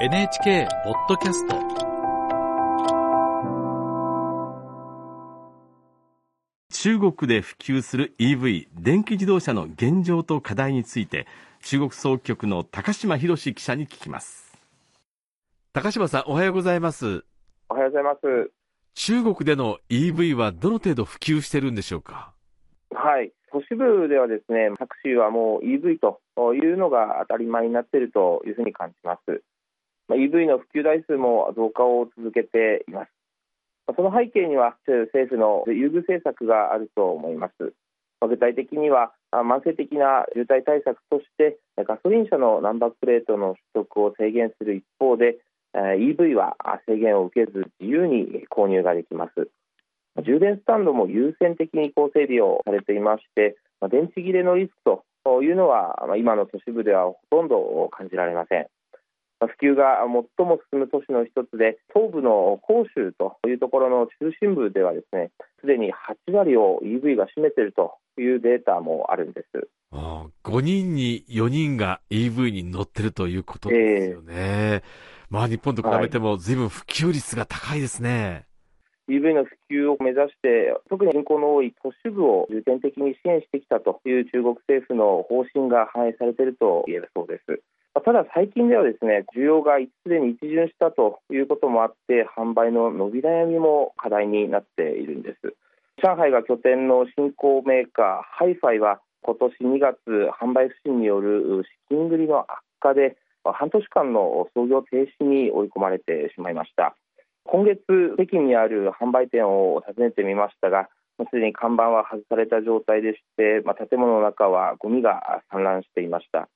NHK ポッドキャスト。中国で普及する EV 電気自動車の現状と課題について中国総局の高島博記者に聞きます。高島さんおはようございます。おはようございます。中国での EV はどの程度普及してるんでしょうか？はい。都市部ではですねタクシーはもう EV というのが当たり前になっているというふうに感じますま EV の普及台数も増加を続けています。まその背景には政府の優遇政策があると思います。ま具体的には慢性的な渋滞対策としてガソリン車のナンバープレートの取得を制限する一方で EV は制限を受けず自由に購入ができます。充電スタンドも優先的に高整備をされていまして電池切れのリスクというのは今の都市部ではほとんど感じられません。普及が最も進む都市の一つで東部の広州というところの中心部ではですねすでに8割を EV が占めているというデータもあるんです。あ5人に4人が EV に乗ってるということですよね、えー、まあ日本と比べても随分普及率が高いですね、はい、EV の普及を目指して特に人口の多い都市部を重点的に支援してきたという中国政府の方針が反映されていると言えるそうですただ最近ではですね需要がすでに一巡したということもあって販売の伸び悩みも課題になっているんです。上海が拠点の新興メーカーハイファイは今年2月販売不振による資金繰りの悪化で半年間の操業停止に追い込まれてしまいました。今月北京にある販売店を訪ねてみましたがすでに看板は外された状態でして、まあ、建物の中はゴミが散乱していました。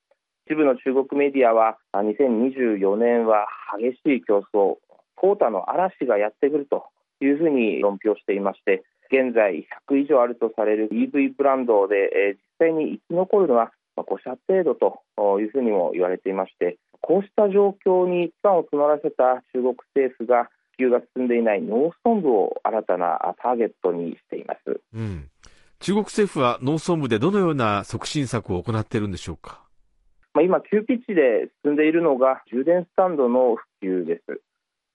一部の中国メディアは2024年は激しい競争淘汰の嵐がやってくるというふうに論評していまして現在100以上あるとされる EV ブランドで、実際に生き残るのは5社程度というふうにも言われていましてこうした状況に期間を募らせた中国政府が普及が進んでいない農村部を新たなターゲットにしています、うん、中国政府は農村部でどのような促進策を行っているんでしょうか、今、急ピッチで進んでいるのが充電スタンドの普及です。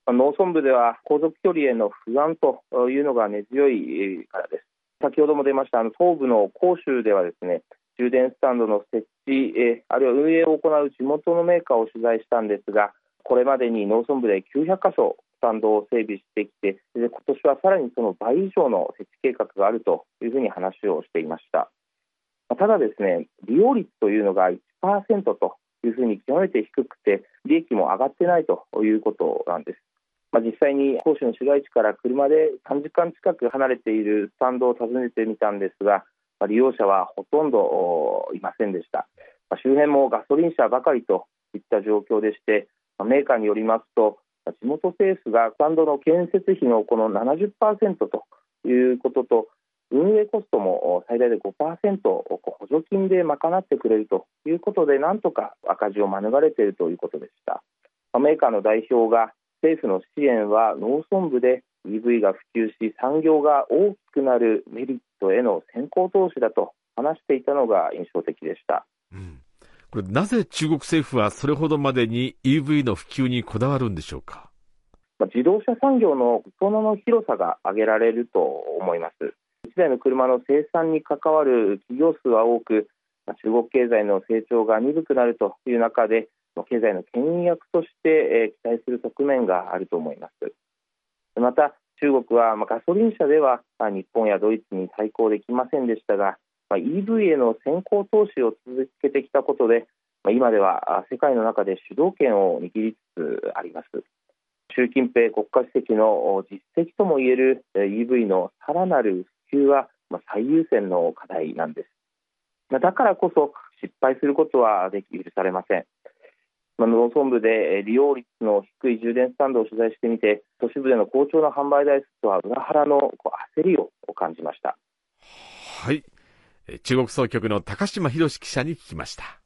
まあ、農村部では航続距離への不安というのが根強いからです。先ほども出ましたあの東部の広州ではですね充電スタンドの設置、えあるいは運営を行う地元のメーカーを取材したんですがこれまでに農村部で900箇所スタンドを整備してきてで今年はさらにその倍以上の設置計画があるというふうに話をしていましたただですね利用率というのが1%というふうに極めて低くて利益も上がってないということなんです。まあ、実際に講師の市街地から車で3時間近く離れているスタンドを訪ねてみたんですが、まあ、利用者はほとんどいませんでした、まあ、周辺もガソリン車ばかりといった状況でして、まあ、メーカーによりますと地元政府がスタンドの建設費のこの70%ということと運営コストも最大で5%補助金で賄ってくれるということでなんとか赤字を免れているということでした。メーカーの代表が政府の支援は農村部で EV が普及し産業が大きくなるメリットへの先行投資だと話していたのが印象的でした、うん、これなぜ中国政府はそれほどまでに EV の普及にこだわるんでしょうか？自動車産業の裾野の広さが挙げられると思います。1台の車の生産に関わる企業数は多く中国経済の成長が鈍くなるという中で経済の牽引役として期待する側面があると思います。また中国はガソリン車では日本やドイツに対抗できませんでしたが EV への先行投資を続けてきたことで今では世界の中で主導権を握りつつあります。習近平国家主席の実績ともいえる EV のさらなる普及は最優先の課題なんです。だからこそ失敗することはでき許されません。農村部で利用率の低い充電スタンドを取材してみて都市部での好調な販売台数とは裏腹の焦りを感じましたはい中国総局の高島博記者に聞きました